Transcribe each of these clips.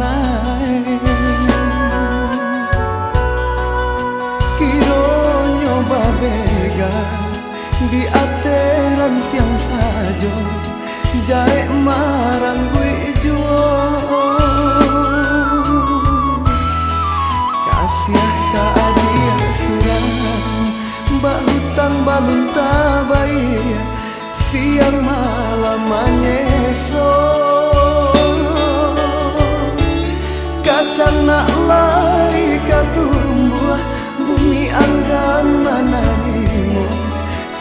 naik Kiro nyoba bega di ateran tiang sajo Jae marang gue juo. Kasih ka adia surang Mbak hutang balun tabai Siang malam menyeso nak lai katumbuh Bumi anggan mananimo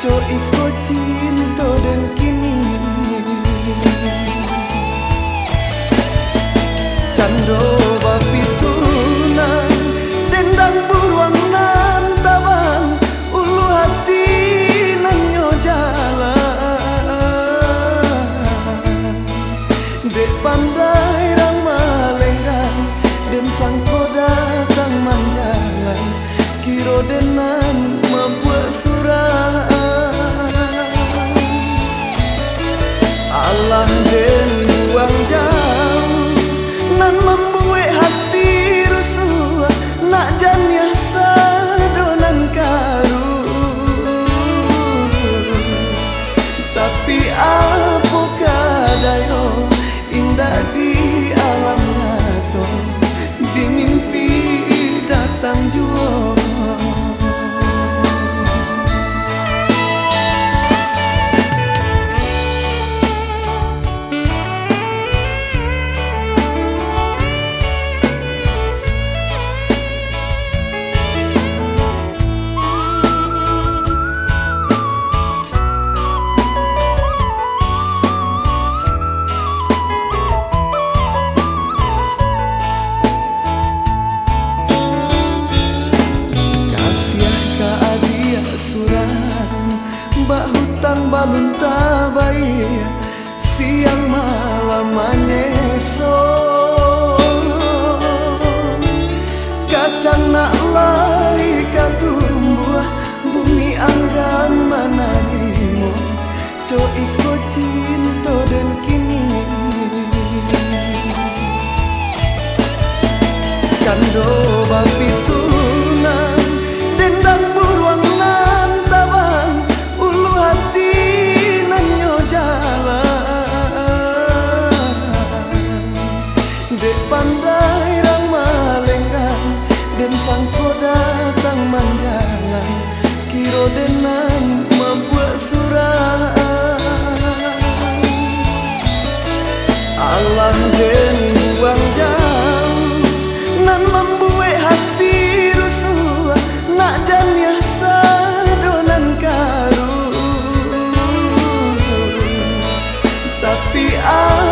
Co iko cinta dan kini Cando bapi turunan Dendang buruan nan tabang Ulu hati nanyo jalan. Dek pandai Dan sangko datang manjangan Kiro denan membuat surah. Allah den buang jauh Nan membuat hati rusuh Nak janya sadonan karu. Tapi apa tabai Siang malam menyeso Kacang nak lai katumbuh Bumi anggan mananimo Co iko cinta dan kini. Cando Dek pandai rang malenggan Den sangko datang manjalan Kiro denan membuat surah. Allah den buang jauh Nan membuat hati rusuh Nak janya sadonan karu. Tapi aku